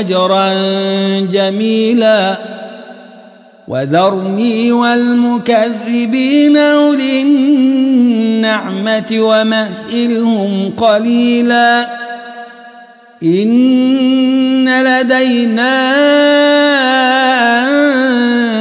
هجرا جميلا. وذرني والمكذبين أولي النعمة ومهلهم قليلا. إن لدينا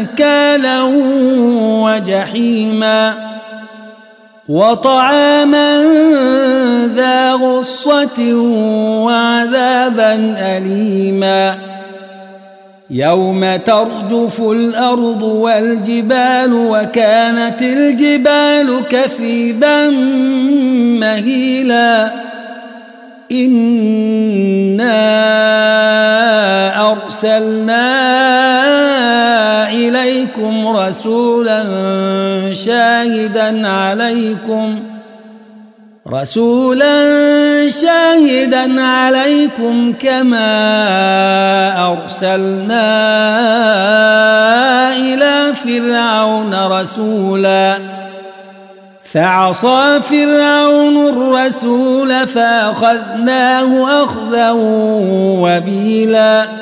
أنكالا وجحيما. وطعاما ذا غصة وعذابا أليما. يوم ترجف الأرض والجبال وكانت الجبال كثيبا مهيلا. إنا أرسلنا إليكم رسولا شاهدا عليكم. رسولا شاهدا عليكم كما أرسلنا إلى فرعون رسولا. فعصى فرعون الرسول فأخذناه أخذا وبيلا.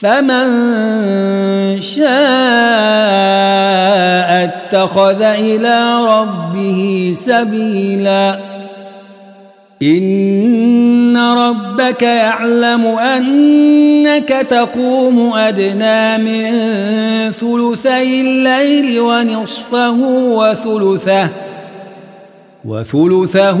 فمن شاء اتخذ إلى ربه سبيلا. إن ربك يعلم أنك تقوم أدنى من ثلثي الليل ونصفه وثلثه وثلثه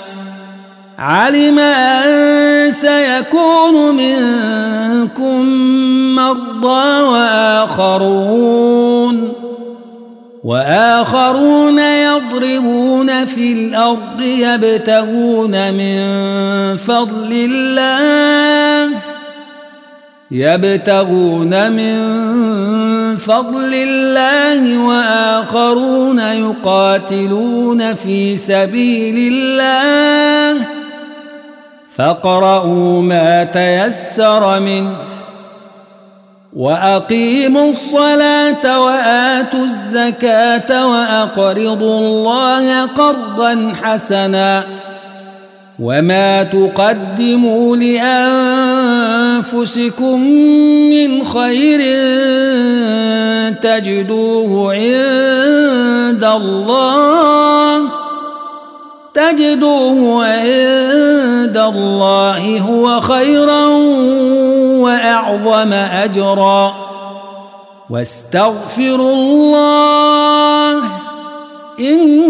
علم أن سيكون منكم مرضى وآخرون وآخرون يضربون في الأرض يبتغون من فضل الله يبتغون من فضل الله وآخرون يقاتلون في سبيل الله فاقرؤوا ما تيسر منه وأقيموا الصلاة وآتوا الزكاة وأقرضوا الله قرضا حسنا وما تقدموا لأنفسكم من خير تجدوه عند الله تجدوه عند الله هو خيرا وأعظم أجرا. واستغفروا الله إن